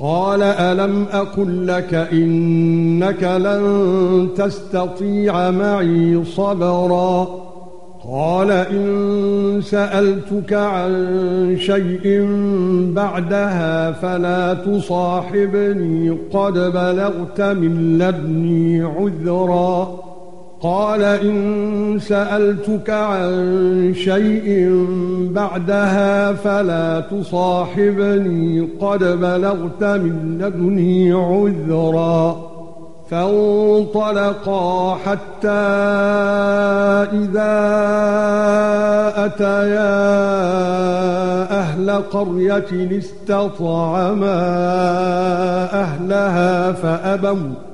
قال ألم أقل لك إنك لن تستطيع معي صبرا قال إن سألتك عن شيء بعدها فلا تصاحبني قد بلغت من لدني عذرا قال إن سألتك عن شيء بعدها فلا تصاحبني قد بلغت من لدني عذرا فانطلقا حتى إذا أتيا أهل قرية استطعما أهلها فأبوا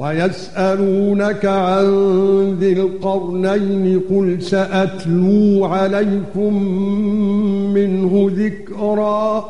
ويسألونك عن ذي القرنين قل سأتلو عليكم منه ذكرًا.